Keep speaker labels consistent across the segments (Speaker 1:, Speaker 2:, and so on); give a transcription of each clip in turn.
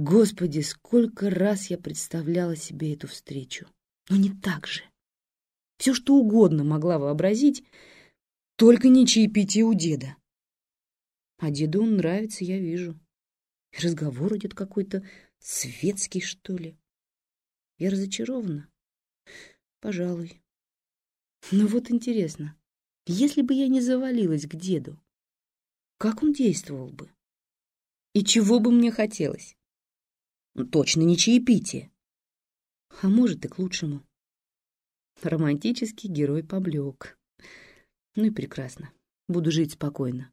Speaker 1: Господи, сколько раз я представляла себе эту встречу. Но не так же. Все, что угодно могла вообразить, только не чаепитие у деда. А деду он нравится, я вижу. разговор идет какой-то светский, что ли. Я разочарована. Пожалуй. Но вот интересно, если бы я не завалилась к деду, как он действовал бы? И чего бы мне хотелось? Ну, точно не чаепитие. А может, и к лучшему. Романтический герой поблек. Ну и прекрасно. Буду жить спокойно.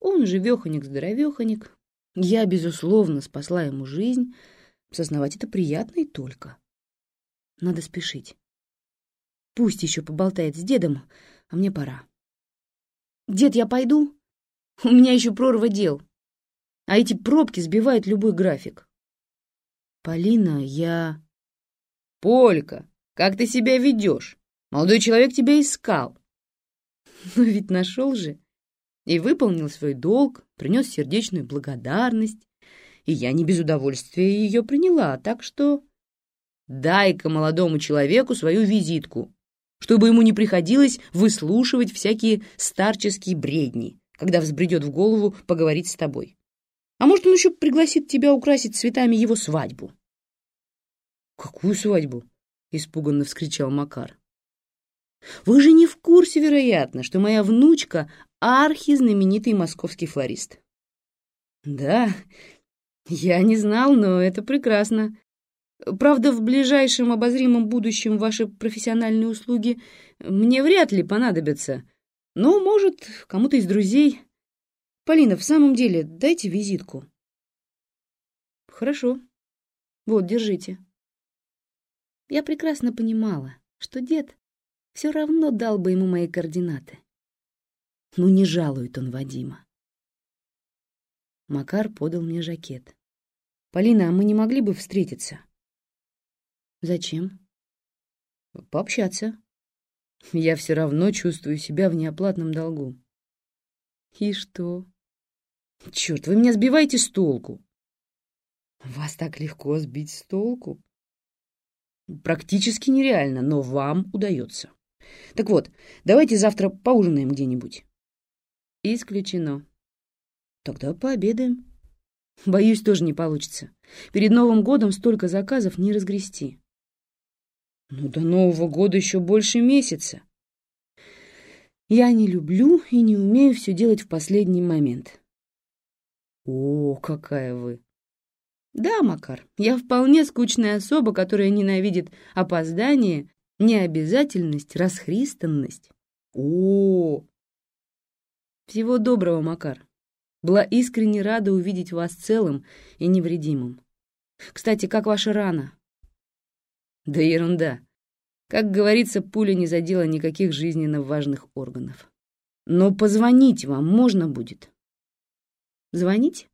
Speaker 1: Он живеханик-здоровеханик. Я, безусловно, спасла ему жизнь. Сознавать это приятно и только. Надо спешить. Пусть еще поболтает с дедом, а мне пора. «Дед, я пойду? У меня еще прорва дел. А эти пробки сбивают любой график». «Полина, я...» «Полька, как ты себя ведешь? Молодой человек тебя искал». «Ну ведь нашел же. И выполнил свой долг, принес сердечную благодарность. И я не без удовольствия ее приняла, так что...» «Дай-ка молодому человеку свою визитку чтобы ему не приходилось выслушивать всякие старческие бредни, когда взбредет в голову поговорить с тобой. А может, он еще пригласит тебя украсить цветами его свадьбу? «Какую свадьбу?» — испуганно вскричал Макар. «Вы же не в курсе, вероятно, что моя внучка — архи-знаменитый московский флорист». «Да, я не знал, но это прекрасно. Правда, в ближайшем обозримом будущем ваши профессиональные услуги мне вряд ли понадобятся. Но, может, кому-то из друзей. Полина, в самом деле, дайте визитку. Хорошо. Вот, держите. Я прекрасно понимала, что дед все равно дал бы ему мои координаты. Ну, не жалует он Вадима. Макар подал мне жакет. «Полина, а мы не могли бы встретиться?» Зачем? Пообщаться. Я все равно чувствую себя в неоплатном долгу. И что? Черт, вы меня сбиваете с толку. Вас так легко сбить с толку? Практически нереально, но вам удается. Так вот, давайте завтра поужинаем где-нибудь. Исключено. Тогда пообедаем. Боюсь, тоже не получится. Перед Новым годом столько заказов не разгрести. Ну, до Нового года еще больше месяца. Я не люблю и не умею все делать в последний момент. О, какая вы! Да, Макар, я вполне скучная особа, которая ненавидит опоздание, необязательность, расхристанность. О! Всего доброго, Макар. Была искренне рада увидеть вас целым и невредимым. Кстати, как ваша рана? Да ерунда. Как говорится, пуля не задела никаких жизненно важных органов. Но позвонить вам можно будет. Звонить?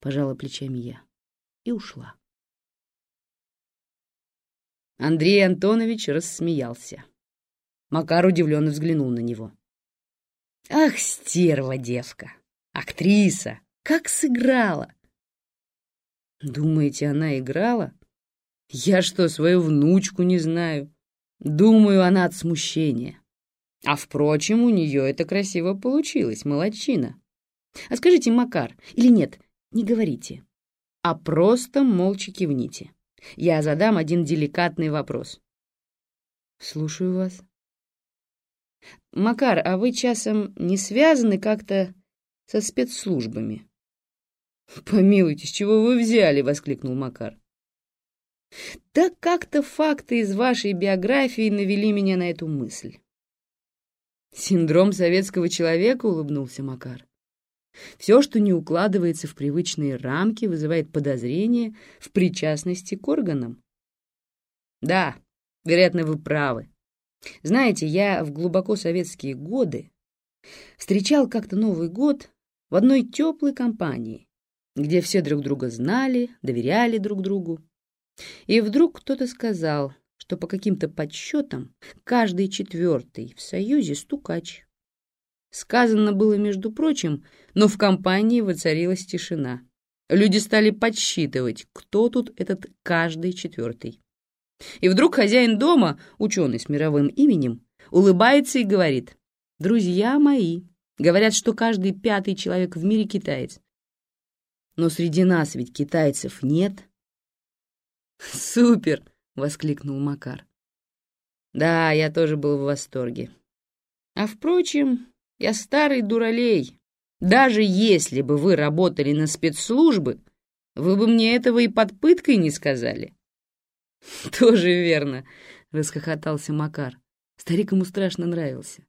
Speaker 1: Пожала плечами я и ушла. Андрей Антонович рассмеялся. Макар удивленно взглянул на него. «Ах, стерва девка! Актриса! Как сыграла!» «Думаете, она играла?» Я что, свою внучку не знаю? Думаю, она от смущения. А, впрочем, у нее это красиво получилось, молодчина. А скажите, Макар, или нет, не говорите, а просто молча кивните. Я задам один деликатный вопрос. Слушаю вас. Макар, а вы часом не связаны как-то со спецслужбами? Помилуйте, с чего вы взяли? — воскликнул Макар. Да как-то факты из вашей биографии навели меня на эту мысль. Синдром советского человека, улыбнулся Макар. Все, что не укладывается в привычные рамки, вызывает подозрение в причастности к органам. Да, вероятно, вы правы. Знаете, я в глубоко советские годы встречал как-то Новый год в одной теплой компании, где все друг друга знали, доверяли друг другу. И вдруг кто-то сказал, что по каким-то подсчетам каждый четвертый в Союзе стукач. Сказано было, между прочим, но в компании воцарилась тишина. Люди стали подсчитывать, кто тут этот каждый четвертый. И вдруг хозяин дома, ученый с мировым именем, улыбается и говорит, «Друзья мои, говорят, что каждый пятый человек в мире китаец. Но среди нас ведь китайцев нет». «Супер!» — воскликнул Макар. Да, я тоже был в восторге. А впрочем, я старый дуралей. Даже если бы вы работали на спецслужбы, вы бы мне этого и под пыткой не сказали. Тоже верно, расхохотался Макар. Старик ему страшно нравился.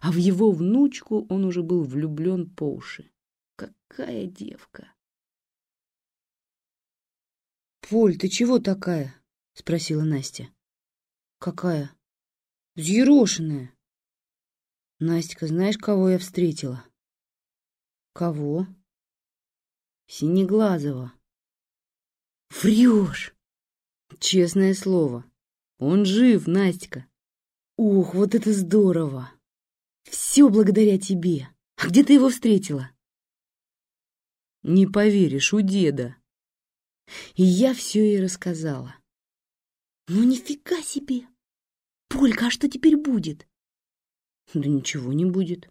Speaker 1: А в его внучку он уже был влюблен по уши. Какая девка! «Поль, ты чего такая?» — спросила Настя. «Какая?» «Взъерошенная». «Настя, знаешь, кого я встретила?» «Кого?» «Синеглазого». «Врешь!» «Честное слово. Он жив, Настя. Ух, вот это здорово! Все благодаря тебе. А где ты его встретила?» «Не поверишь, у деда». И я все ей рассказала. «Ну нифига себе! Полька, а что теперь будет?» «Да ничего не будет.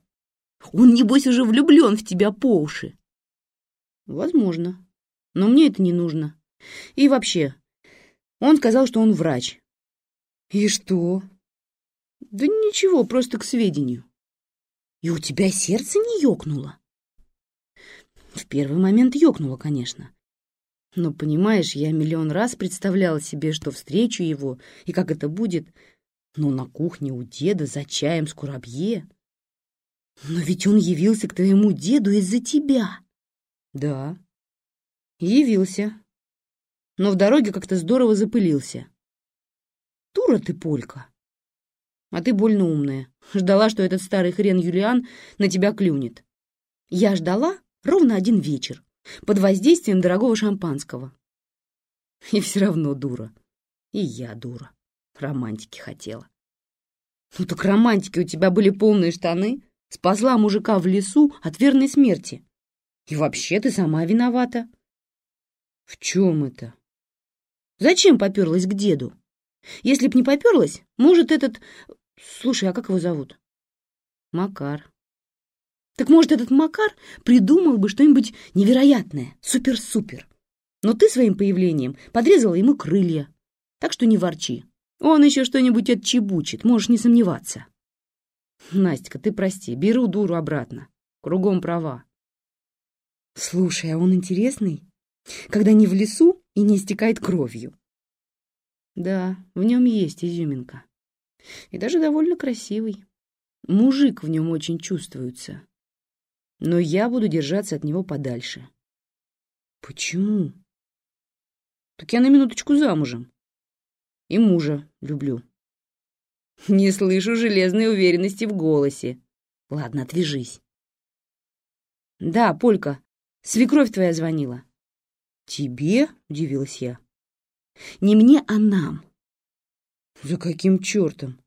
Speaker 1: Он, небось, уже влюблен в тебя по уши». «Возможно. Но мне это не нужно. И вообще, он сказал, что он врач». «И что?» «Да ничего, просто к сведению». «И у тебя сердце не ёкнуло?» В первый момент ёкнуло, конечно. Но, понимаешь, я миллион раз представляла себе, что встречу его и как это будет. Но на кухне у деда за чаем с курабье. Но ведь он явился к твоему деду из-за тебя. Да, явился. Но в дороге как-то здорово запылился. Тура ты, Полька. А ты больно умная. Ждала, что этот старый хрен Юлиан на тебя клюнет. Я ждала ровно один вечер под воздействием дорогого шампанского. И все равно дура. И я дура. Романтики хотела. Ну так романтики у тебя были полные штаны. Спасла мужика в лесу от верной смерти. И вообще ты сама виновата. В чем это? Зачем поперлась к деду? Если б не поперлась, может, этот... Слушай, а как его зовут? Макар. Так может, этот Макар придумал бы что-нибудь невероятное, супер-супер. Но ты своим появлением подрезала ему крылья. Так что не ворчи. Он еще что-нибудь отчебучит, можешь не сомневаться. Настя, ты прости, беру дуру обратно. Кругом права. Слушай, а он интересный? Когда не в лесу и не истекает кровью. Да, в нем есть изюминка. И даже довольно красивый. Мужик в нем очень чувствуется но я буду держаться от него подальше. Почему? Так я на минуточку замужем. И мужа люблю. Не слышу железной уверенности в голосе. Ладно, отвяжись. Да, Полька, свекровь твоя звонила. Тебе? Удивилась я. Не мне, а нам. За каким чертом?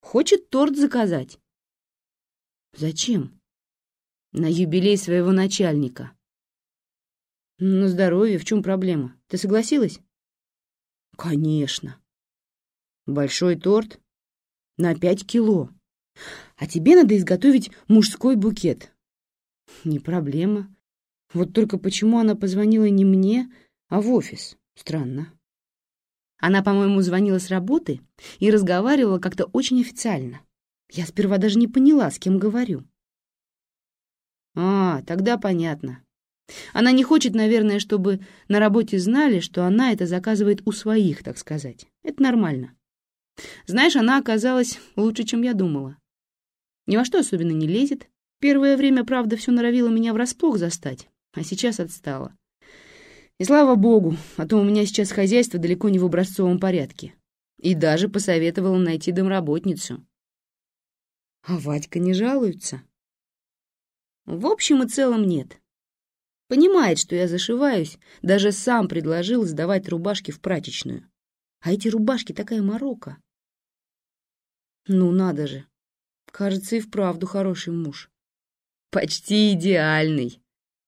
Speaker 1: Хочет торт заказать. Зачем? на юбилей своего начальника. На здоровье, в чем проблема? Ты согласилась? Конечно. Большой торт на пять кило. А тебе надо изготовить мужской букет. Не проблема. Вот только почему она позвонила не мне, а в офис? Странно. Она, по-моему, звонила с работы и разговаривала как-то очень официально. Я сперва даже не поняла, с кем говорю. А, тогда понятно. Она не хочет, наверное, чтобы на работе знали, что она это заказывает у своих, так сказать. Это нормально. Знаешь, она оказалась лучше, чем я думала. Ни во что особенно не лезет. Первое время, правда, все норовило меня врасплох застать, а сейчас отстала. И слава богу, а то у меня сейчас хозяйство далеко не в образцовом порядке. И даже посоветовала найти домработницу. А Вадька не жалуется. В общем и целом нет. Понимает, что я зашиваюсь, даже сам предложил сдавать рубашки в прачечную. А эти рубашки такая морока. Ну, надо же. Кажется, и вправду хороший муж. Почти идеальный.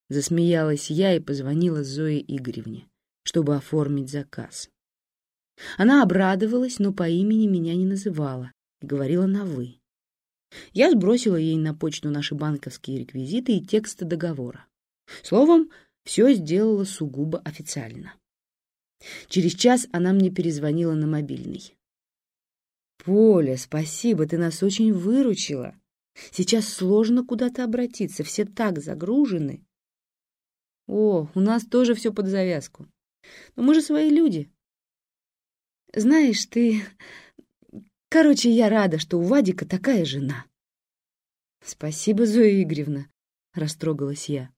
Speaker 1: Засмеялась я и позвонила Зое Игоревне, чтобы оформить заказ. Она обрадовалась, но по имени меня не называла и говорила на «вы». Я сбросила ей на почту наши банковские реквизиты и тексты договора. Словом, все сделала сугубо официально. Через час она мне перезвонила на мобильный. «Поля, спасибо, ты нас очень выручила. Сейчас сложно куда-то обратиться, все так загружены. О, у нас тоже все под завязку. Но мы же свои люди. Знаешь, ты... Короче, я рада, что у Вадика такая жена. Спасибо, Зоя Игоревна, растрогалась я.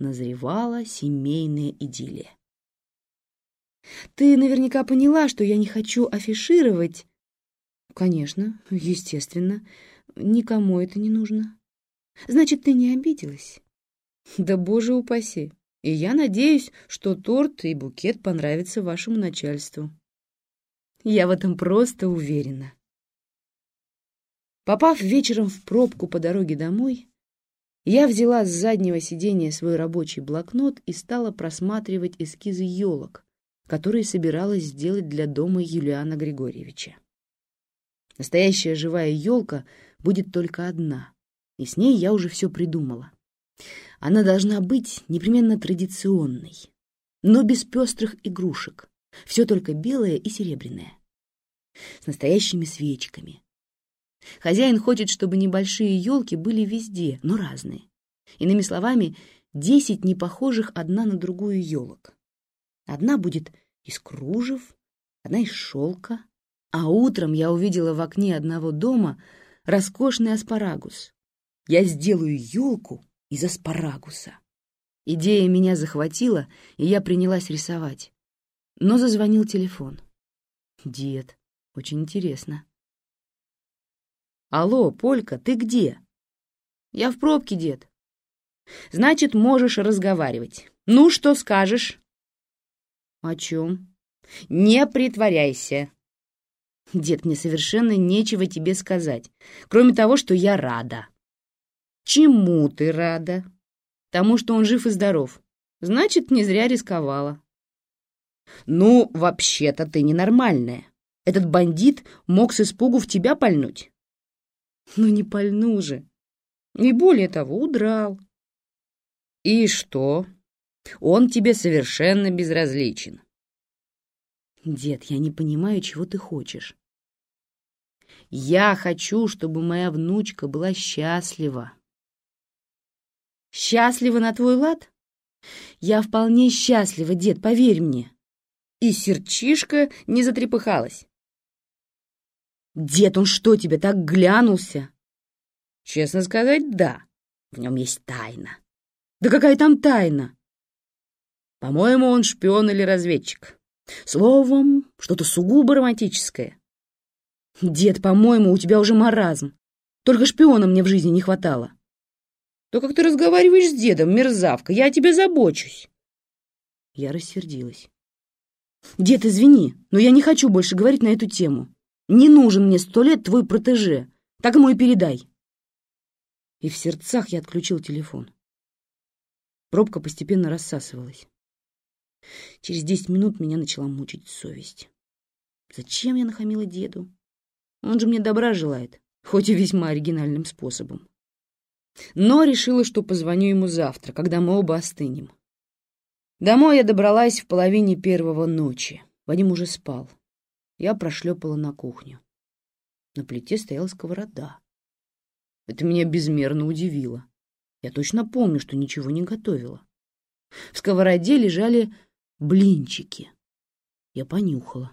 Speaker 1: Назревала семейная идиллия. Ты наверняка поняла, что я не хочу афишировать... Конечно, естественно. Никому это не нужно. Значит, ты не обиделась? Да боже упаси. И я надеюсь, что торт и букет понравятся вашему начальству. Я в этом просто уверена. Попав вечером в пробку по дороге домой, я взяла с заднего сиденья свой рабочий блокнот и стала просматривать эскизы елок, которые собиралась сделать для дома Юлиана Григорьевича. Настоящая живая елка будет только одна, и с ней я уже все придумала. Она должна быть непременно традиционной, но без пестрых игрушек. Все только белое и серебряное. С настоящими свечками. Хозяин хочет, чтобы небольшие елки были везде, но разные. Иными словами, десять непохожих одна на другую елок. Одна будет из кружев, одна из шелка. А утром я увидела в окне одного дома роскошный аспарагус. Я сделаю елку из аспарагуса. Идея меня захватила, и я принялась рисовать. Но зазвонил телефон. Дед. Очень интересно. «Алло, Полька, ты где?» «Я в пробке, дед». «Значит, можешь разговаривать. Ну, что скажешь?» «О чем?» «Не притворяйся». «Дед, мне совершенно нечего тебе сказать, кроме того, что я рада». Чему ты рада? Тому, что он жив и здоров. Значит, не зря рисковала. Ну, вообще-то ты ненормальная. Этот бандит мог с испугу в тебя пальнуть. Ну, не пальнул же. И более того, удрал. И что? Он тебе совершенно безразличен. Дед, я не понимаю, чего ты хочешь. Я хочу, чтобы моя внучка была счастлива. Счастлива на твой лад? Я вполне счастлива, дед, поверь мне. И серчишка не затрепыхалась. Дед, он что, тебе так глянулся? Честно сказать, да. В нем есть тайна. Да какая там тайна? По-моему, он шпион или разведчик. Словом, что-то сугубо романтическое. Дед, по-моему, у тебя уже маразм. Только шпиона мне в жизни не хватало. То как ты разговариваешь с дедом, мерзавка? Я о тебе забочусь. Я рассердилась. Дед, извини, но я не хочу больше говорить на эту тему. Не нужен мне сто лет твой протеже. Так ему и передай. И в сердцах я отключил телефон. Пробка постепенно рассасывалась. Через десять минут меня начала мучить совесть. Зачем я нахамила деду? Он же мне добра желает, хоть и весьма оригинальным способом но решила, что позвоню ему завтра, когда мы оба остынем. Домой я добралась в половине первого ночи. Вадим уже спал. Я прошлепала на кухню. На плите стояла сковорода. Это меня безмерно удивило. Я точно помню, что ничего не готовила. В сковороде лежали блинчики. Я понюхала.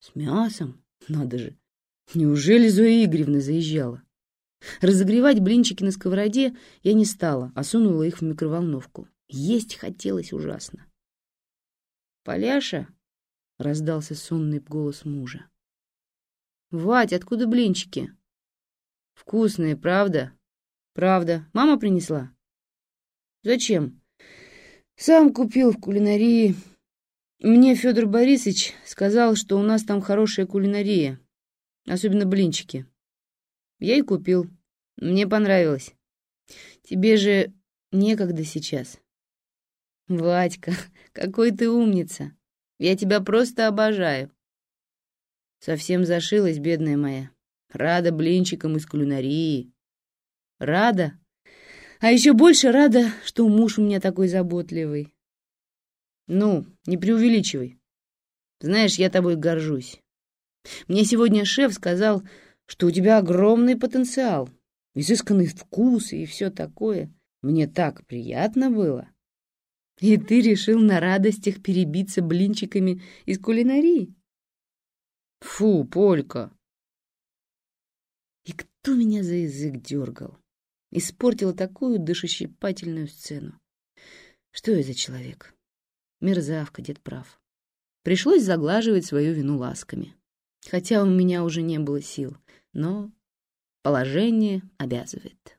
Speaker 1: С мясом? Надо же. Неужели Зоя Игоревна заезжала? Разогревать блинчики на сковороде я не стала, а сунула их в микроволновку. Есть хотелось ужасно. «Поляша?» — раздался сонный голос мужа. «Вать, откуда блинчики?» «Вкусные, правда?» «Правда. Мама принесла?» «Зачем?» «Сам купил в кулинарии. Мне Федор Борисович сказал, что у нас там хорошая кулинария, особенно блинчики». Я и купил. Мне понравилось. Тебе же некогда сейчас. Вадька, какой ты умница. Я тебя просто обожаю. Совсем зашилась, бедная моя. Рада блинчикам из кулинарии. Рада. А еще больше рада, что муж у меня такой заботливый. Ну, не преувеличивай. Знаешь, я тобой горжусь. Мне сегодня шеф сказал, что у тебя огромный потенциал, изысканный вкус и все такое. Мне так приятно было. И ты решил на радостях перебиться блинчиками из кулинарии? Фу, Полька! И кто меня за язык дергал? Испортила такую душещипательную сцену. Что я за человек? Мерзавка, дед прав. Пришлось заглаживать свою вину ласками. Хотя у меня уже не было сил, но положение обязывает.